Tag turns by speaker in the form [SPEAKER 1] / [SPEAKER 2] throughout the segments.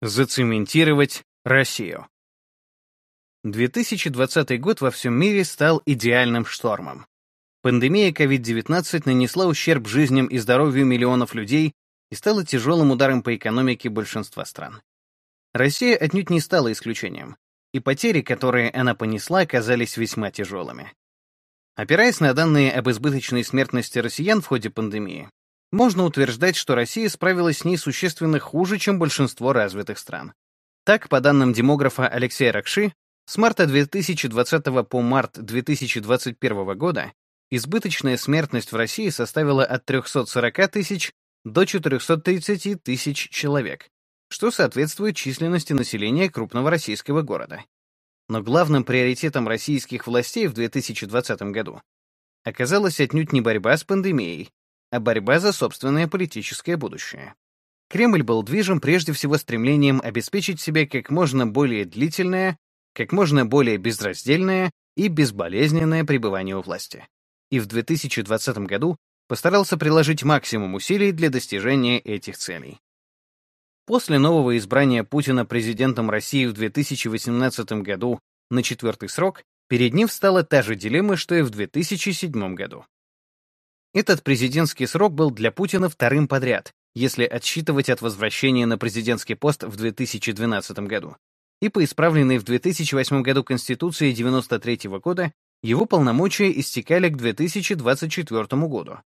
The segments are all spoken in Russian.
[SPEAKER 1] Зацементировать Россию. 2020 год во всем мире стал идеальным штормом. Пандемия COVID-19 нанесла ущерб жизням и здоровью миллионов людей и стала тяжелым ударом по экономике большинства стран. Россия отнюдь не стала исключением, и потери, которые она понесла, оказались весьма тяжелыми. Опираясь на данные об избыточной смертности россиян в ходе пандемии, можно утверждать, что Россия справилась с ней существенно хуже, чем большинство развитых стран. Так, по данным демографа Алексея Ракши, с марта 2020 по март 2021 года избыточная смертность в России составила от 340 тысяч до 430 тысяч человек, что соответствует численности населения крупного российского города. Но главным приоритетом российских властей в 2020 году оказалась отнюдь не борьба с пандемией, а борьба за собственное политическое будущее. Кремль был движим прежде всего стремлением обеспечить себе как можно более длительное, как можно более безраздельное и безболезненное пребывание у власти. И в 2020 году постарался приложить максимум усилий для достижения этих целей. После нового избрания Путина президентом России в 2018 году на четвертый срок перед ним встала та же дилемма, что и в 2007 году. Этот президентский срок был для Путина вторым подряд, если отсчитывать от возвращения на президентский пост в 2012 году. И по исправленной в 2008 году Конституции 93 года его полномочия истекали к 2024 году.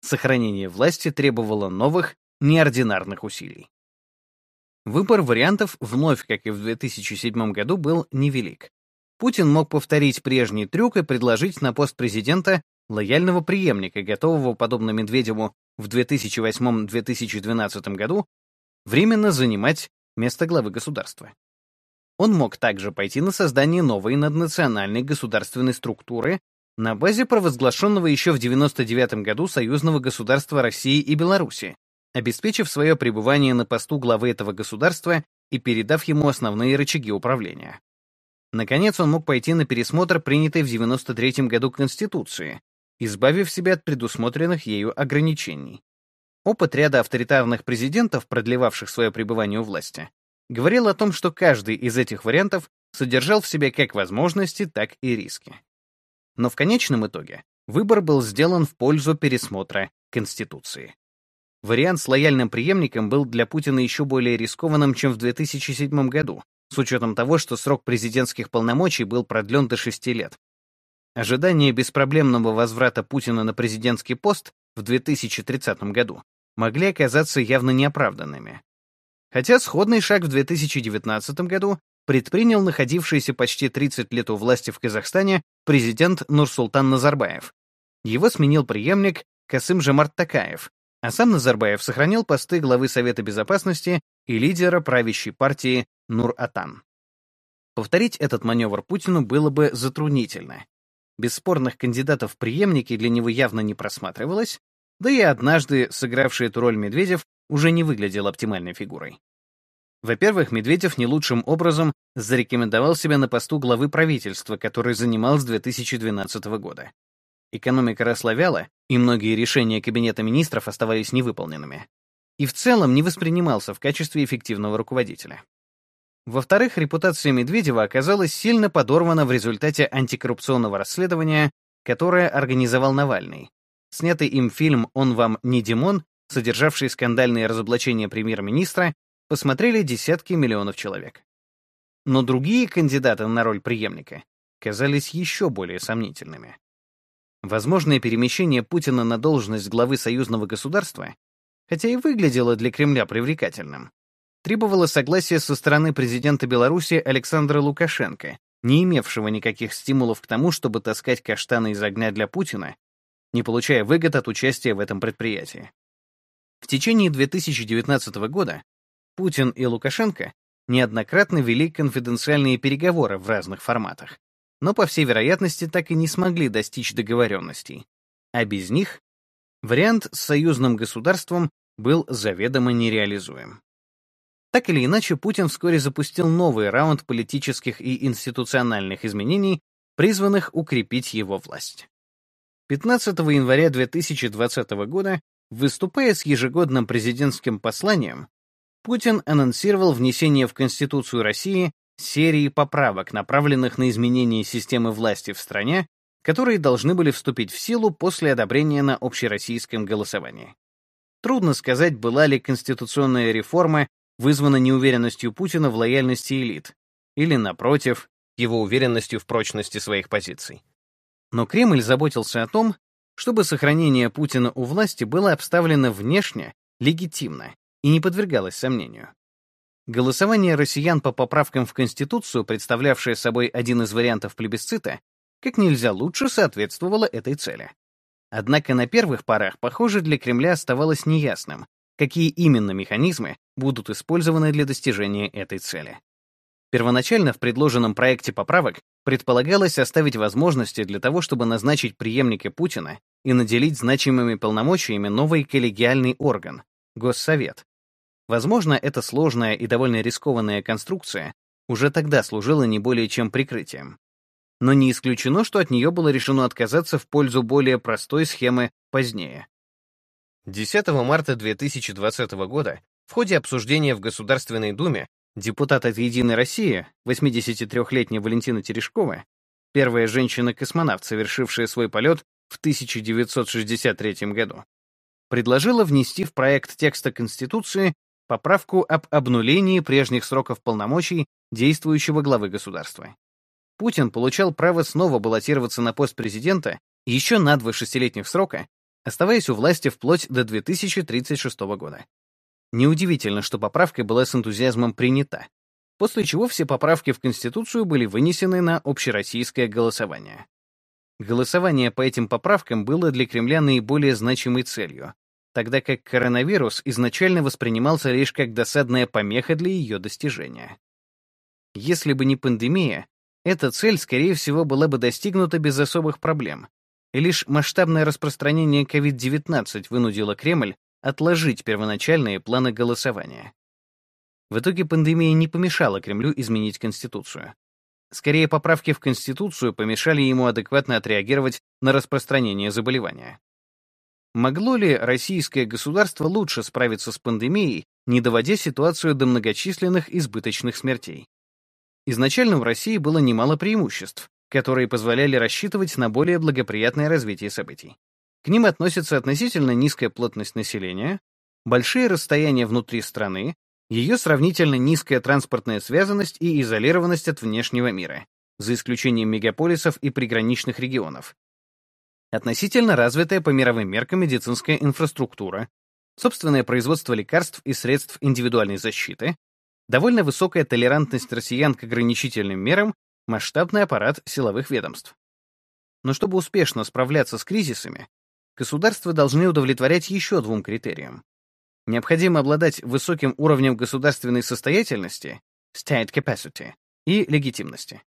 [SPEAKER 1] Сохранение власти требовало новых, неординарных усилий. Выбор вариантов вновь, как и в 2007 году, был невелик. Путин мог повторить прежний трюк и предложить на пост президента лояльного преемника, готового, подобно Медведеву, в 2008-2012 году, временно занимать место главы государства. Он мог также пойти на создание новой наднациональной государственной структуры на базе провозглашенного еще в 1999 году союзного государства России и Беларуси, обеспечив свое пребывание на посту главы этого государства и передав ему основные рычаги управления. Наконец, он мог пойти на пересмотр принятой в 1993 году Конституции, избавив себя от предусмотренных ею ограничений. Опыт ряда авторитарных президентов, продлевавших свое пребывание у власти, говорил о том, что каждый из этих вариантов содержал в себе как возможности, так и риски. Но в конечном итоге выбор был сделан в пользу пересмотра Конституции. Вариант с лояльным преемником был для Путина еще более рискованным, чем в 2007 году, с учетом того, что срок президентских полномочий был продлен до 6 лет, Ожидания беспроблемного возврата Путина на президентский пост в 2030 году могли оказаться явно неоправданными. Хотя сходный шаг в 2019 году предпринял находившийся почти 30 лет у власти в Казахстане президент Нурсултан Назарбаев. Его сменил преемник Касым Жамарт Такаев, а сам Назарбаев сохранил посты главы Совета Безопасности и лидера правящей партии Нур-Атан. Повторить этот маневр Путину было бы затруднительно, Бесспорных кандидатов в преемники для него явно не просматривалось, да и однажды сыгравший эту роль Медведев уже не выглядел оптимальной фигурой. Во-первых, Медведев не лучшим образом зарекомендовал себя на посту главы правительства, который занимал с 2012 года. Экономика росла вяло, и многие решения Кабинета министров оставались невыполненными. И в целом не воспринимался в качестве эффективного руководителя. Во-вторых, репутация Медведева оказалась сильно подорвана в результате антикоррупционного расследования, которое организовал Навальный. Снятый им фильм «Он вам не Димон», содержавший скандальные разоблачения премьер-министра, посмотрели десятки миллионов человек. Но другие кандидаты на роль преемника казались еще более сомнительными. Возможное перемещение Путина на должность главы союзного государства, хотя и выглядело для Кремля привлекательным, требовало согласия со стороны президента Беларуси Александра Лукашенко, не имевшего никаких стимулов к тому, чтобы таскать каштаны из огня для Путина, не получая выгод от участия в этом предприятии. В течение 2019 года Путин и Лукашенко неоднократно вели конфиденциальные переговоры в разных форматах, но, по всей вероятности, так и не смогли достичь договоренностей. А без них вариант с союзным государством был заведомо нереализуем. Так или иначе, Путин вскоре запустил новый раунд политических и институциональных изменений, призванных укрепить его власть. 15 января 2020 года, выступая с ежегодным президентским посланием, Путин анонсировал внесение в Конституцию России серии поправок, направленных на изменение системы власти в стране, которые должны были вступить в силу после одобрения на общероссийском голосовании. Трудно сказать, была ли конституционная реформа вызвана неуверенностью Путина в лояльности элит, или, напротив, его уверенностью в прочности своих позиций. Но Кремль заботился о том, чтобы сохранение Путина у власти было обставлено внешне легитимно и не подвергалось сомнению. Голосование россиян по поправкам в Конституцию, представлявшее собой один из вариантов плебисцита, как нельзя лучше соответствовало этой цели. Однако на первых порах, похоже, для Кремля оставалось неясным, какие именно механизмы будут использованы для достижения этой цели. Первоначально в предложенном проекте поправок предполагалось оставить возможности для того, чтобы назначить преемника Путина и наделить значимыми полномочиями новый коллегиальный орган — Госсовет. Возможно, эта сложная и довольно рискованная конструкция уже тогда служила не более чем прикрытием. Но не исключено, что от нее было решено отказаться в пользу более простой схемы позднее. 10 марта 2020 года в ходе обсуждения в Государственной Думе депутат от «Единой России», 83-летняя Валентина Терешкова, первая женщина-космонавт, совершившая свой полет в 1963 году, предложила внести в проект текста Конституции поправку об обнулении прежних сроков полномочий действующего главы государства. Путин получал право снова баллотироваться на пост президента еще на два шестилетних срока, оставаясь у власти вплоть до 2036 года. Неудивительно, что поправка была с энтузиазмом принята, после чего все поправки в Конституцию были вынесены на общероссийское голосование. Голосование по этим поправкам было для Кремля наиболее значимой целью, тогда как коронавирус изначально воспринимался лишь как досадная помеха для ее достижения. Если бы не пандемия, эта цель, скорее всего, была бы достигнута без особых проблем, и лишь масштабное распространение COVID-19 вынудило Кремль отложить первоначальные планы голосования. В итоге пандемия не помешала Кремлю изменить Конституцию. Скорее, поправки в Конституцию помешали ему адекватно отреагировать на распространение заболевания. Могло ли российское государство лучше справиться с пандемией, не доводя ситуацию до многочисленных избыточных смертей? Изначально в России было немало преимуществ, которые позволяли рассчитывать на более благоприятное развитие событий. К ним относятся относительно низкая плотность населения, большие расстояния внутри страны, ее сравнительно низкая транспортная связанность и изолированность от внешнего мира, за исключением мегаполисов и приграничных регионов. Относительно развитая по мировым меркам медицинская инфраструктура, собственное производство лекарств и средств индивидуальной защиты, довольно высокая толерантность россиян к ограничительным мерам, масштабный аппарат силовых ведомств. Но чтобы успешно справляться с кризисами, государства должны удовлетворять еще двум критериям. Необходимо обладать высоким уровнем государственной состоятельности, state capacity, и легитимности.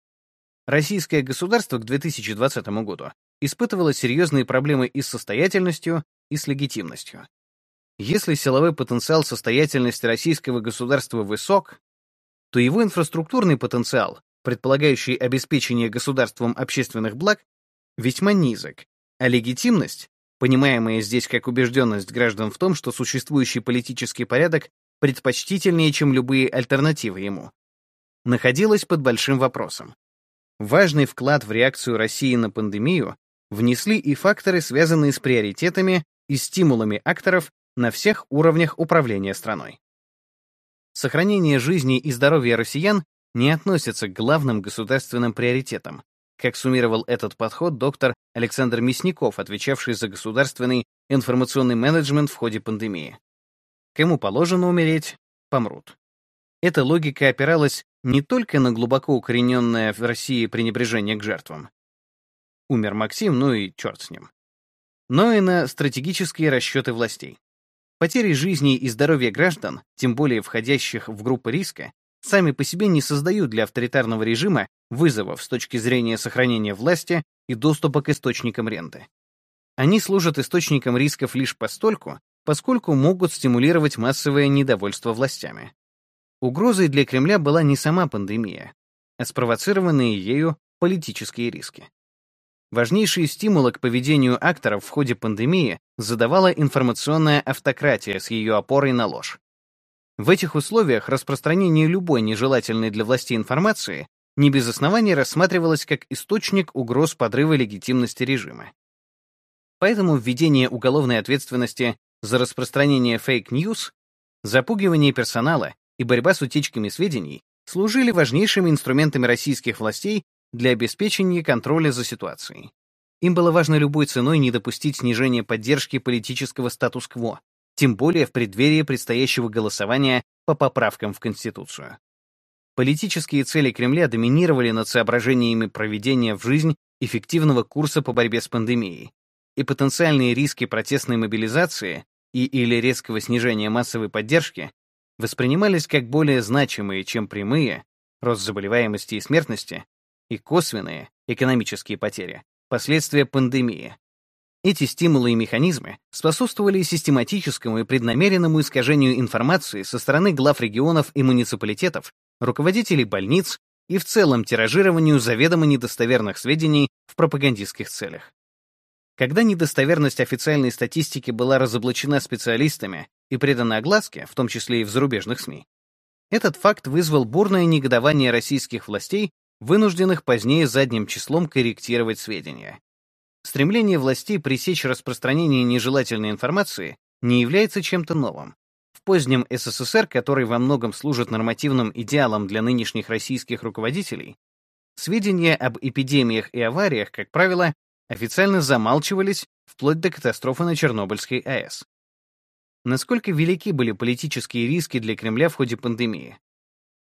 [SPEAKER 1] Российское государство к 2020 году испытывало серьезные проблемы и с состоятельностью, и с легитимностью. Если силовой потенциал состоятельности российского государства высок, то его инфраструктурный потенциал, предполагающий обеспечение государством общественных благ, весьма низок, а легитимность понимаемое здесь как убежденность граждан в том, что существующий политический порядок предпочтительнее, чем любые альтернативы ему, находилась под большим вопросом. Важный вклад в реакцию России на пандемию внесли и факторы, связанные с приоритетами и стимулами акторов на всех уровнях управления страной. Сохранение жизни и здоровья россиян не относится к главным государственным приоритетам, как суммировал этот подход доктор Александр Мясников, отвечавший за государственный информационный менеджмент в ходе пандемии. Кому положено умереть, помрут. Эта логика опиралась не только на глубоко укорененное в России пренебрежение к жертвам. Умер Максим, ну и черт с ним. Но и на стратегические расчеты властей. Потери жизни и здоровья граждан, тем более входящих в группы риска, сами по себе не создают для авторитарного режима вызовов с точки зрения сохранения власти и доступа к источникам ренты. Они служат источником рисков лишь постольку, поскольку могут стимулировать массовое недовольство властями. Угрозой для Кремля была не сама пандемия, а спровоцированные ею политические риски. Важнейшие стимулы к поведению акторов в ходе пандемии задавала информационная автократия с ее опорой на ложь. В этих условиях распространение любой нежелательной для властей информации не без оснований рассматривалось как источник угроз подрыва легитимности режима. Поэтому введение уголовной ответственности за распространение fake news, запугивание персонала и борьба с утечками сведений служили важнейшими инструментами российских властей для обеспечения контроля за ситуацией. Им было важно любой ценой не допустить снижения поддержки политического статус-кво, тем более в преддверии предстоящего голосования по поправкам в Конституцию. Политические цели Кремля доминировали над соображениями проведения в жизнь эффективного курса по борьбе с пандемией, и потенциальные риски протестной мобилизации и или резкого снижения массовой поддержки воспринимались как более значимые, чем прямые, рост заболеваемости и смертности, и косвенные, экономические потери, последствия пандемии. Эти стимулы и механизмы способствовали систематическому и преднамеренному искажению информации со стороны глав регионов и муниципалитетов, руководителей больниц и в целом тиражированию заведомо недостоверных сведений в пропагандистских целях. Когда недостоверность официальной статистики была разоблачена специалистами и предана огласке, в том числе и в зарубежных СМИ, этот факт вызвал бурное негодование российских властей, вынужденных позднее задним числом корректировать сведения. Стремление властей пресечь распространение нежелательной информации не является чем-то новым. В позднем СССР, который во многом служит нормативным идеалом для нынешних российских руководителей, сведения об эпидемиях и авариях, как правило, официально замалчивались вплоть до катастрофы на Чернобыльской АЭС. Насколько велики были политические риски для Кремля в ходе пандемии?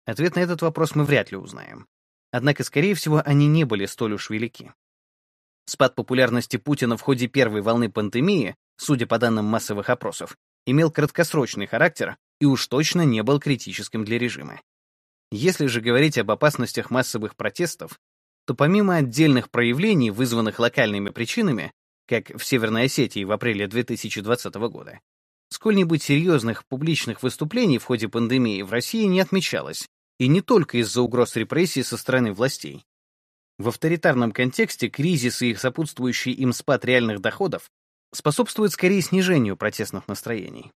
[SPEAKER 1] Ответ на этот вопрос мы вряд ли узнаем. Однако, скорее всего, они не были столь уж велики. Спад популярности Путина в ходе первой волны пандемии, судя по данным массовых опросов, имел краткосрочный характер и уж точно не был критическим для режима. Если же говорить об опасностях массовых протестов, то помимо отдельных проявлений, вызванных локальными причинами, как в Северной Осетии в апреле 2020 года, сколь-нибудь серьезных публичных выступлений в ходе пандемии в России не отмечалось, и не только из-за угроз репрессий со стороны властей. В авторитарном контексте кризис и их сопутствующий им спад реальных доходов способствуют скорее снижению протестных настроений.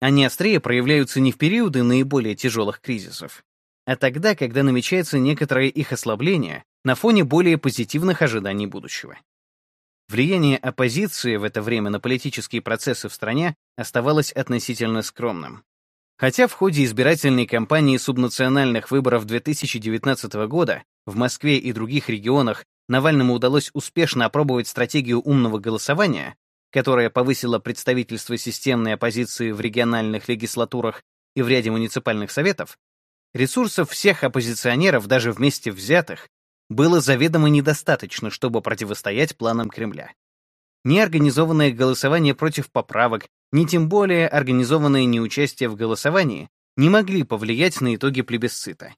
[SPEAKER 1] Они острее проявляются не в периоды наиболее тяжелых кризисов, а тогда, когда намечается некоторое их ослабление на фоне более позитивных ожиданий будущего. Влияние оппозиции в это время на политические процессы в стране оставалось относительно скромным. Хотя в ходе избирательной кампании субнациональных выборов 2019 года в Москве и других регионах Навальному удалось успешно опробовать стратегию умного голосования, которая повысила представительство системной оппозиции в региональных легислатурах и в ряде муниципальных советов, ресурсов всех оппозиционеров, даже вместе взятых, было заведомо недостаточно, чтобы противостоять планам Кремля. Ни организованное голосование против поправок, ни тем более организованное неучастие в голосовании не могли повлиять на итоги плебисцита.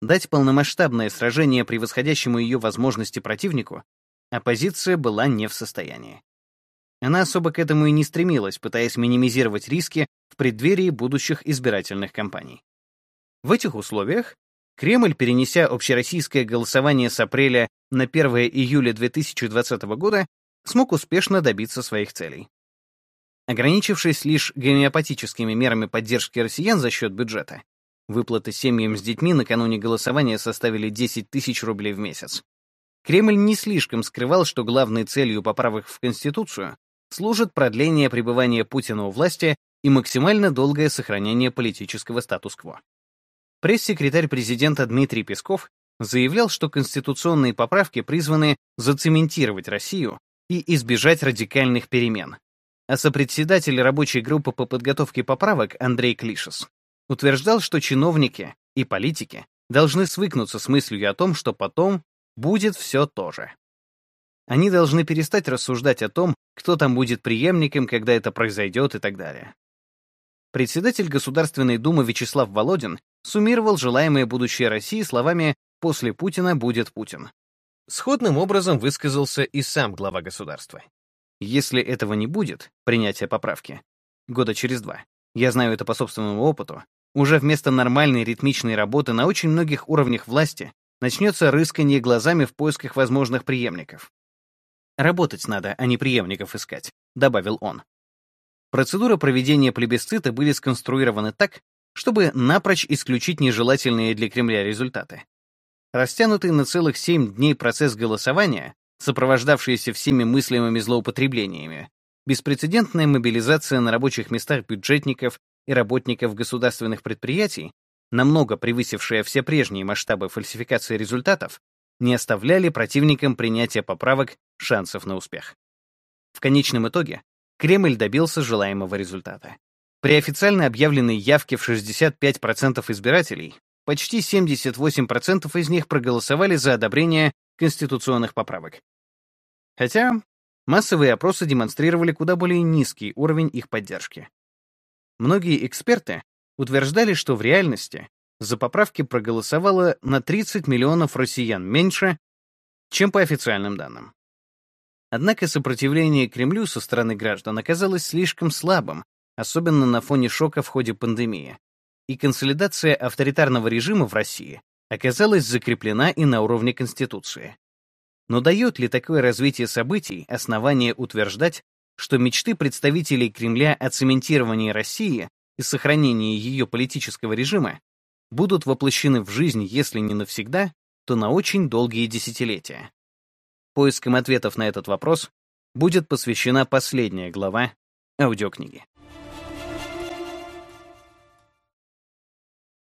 [SPEAKER 1] Дать полномасштабное сражение превосходящему ее возможности противнику оппозиция была не в состоянии. Она особо к этому и не стремилась, пытаясь минимизировать риски в преддверии будущих избирательных кампаний. В этих условиях Кремль, перенеся общероссийское голосование с апреля на 1 июля 2020 года, смог успешно добиться своих целей. Ограничившись лишь гомеопатическими мерами поддержки россиян за счет бюджета, выплаты семьям с детьми накануне голосования составили 10 тысяч рублей в месяц. Кремль не слишком скрывал, что главной целью поправок в Конституцию служит продление пребывания Путина у власти и максимально долгое сохранение политического статус-кво. Пресс-секретарь президента Дмитрий Песков заявлял, что конституционные поправки призваны зацементировать Россию и избежать радикальных перемен. А сопредседатель рабочей группы по подготовке поправок Андрей Клишес утверждал, что чиновники и политики должны свыкнуться с мыслью о том, что потом будет все то же. Они должны перестать рассуждать о том, кто там будет преемником, когда это произойдет и так далее. Председатель Государственной Думы Вячеслав Володин суммировал желаемое будущее России словами «после Путина будет Путин». Сходным образом высказался и сам глава государства. Если этого не будет, принятие поправки, года через два, я знаю это по собственному опыту, уже вместо нормальной ритмичной работы на очень многих уровнях власти начнется рысканье глазами в поисках возможных преемников. «Работать надо, а не преемников искать», — добавил он. Процедуры проведения плебисцита были сконструированы так, чтобы напрочь исключить нежелательные для Кремля результаты. Растянутый на целых семь дней процесс голосования, сопровождавшийся всеми мыслимыми злоупотреблениями, беспрецедентная мобилизация на рабочих местах бюджетников и работников государственных предприятий, намного превысившая все прежние масштабы фальсификации результатов, не оставляли противникам принятия поправок шансов на успех. В конечном итоге Кремль добился желаемого результата. При официально объявленной явке в 65% избирателей почти 78% из них проголосовали за одобрение конституционных поправок. Хотя массовые опросы демонстрировали куда более низкий уровень их поддержки. Многие эксперты утверждали, что в реальности за поправки проголосовало на 30 миллионов россиян меньше, чем по официальным данным. Однако сопротивление Кремлю со стороны граждан оказалось слишком слабым, особенно на фоне шока в ходе пандемии, и консолидация авторитарного режима в России оказалась закреплена и на уровне Конституции. Но дает ли такое развитие событий основание утверждать, что мечты представителей Кремля о цементировании России и сохранении ее политического режима будут воплощены в жизнь, если не навсегда, то на очень долгие десятилетия? Поиском ответов на этот вопрос будет посвящена последняя глава аудиокниги.